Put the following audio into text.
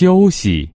休息。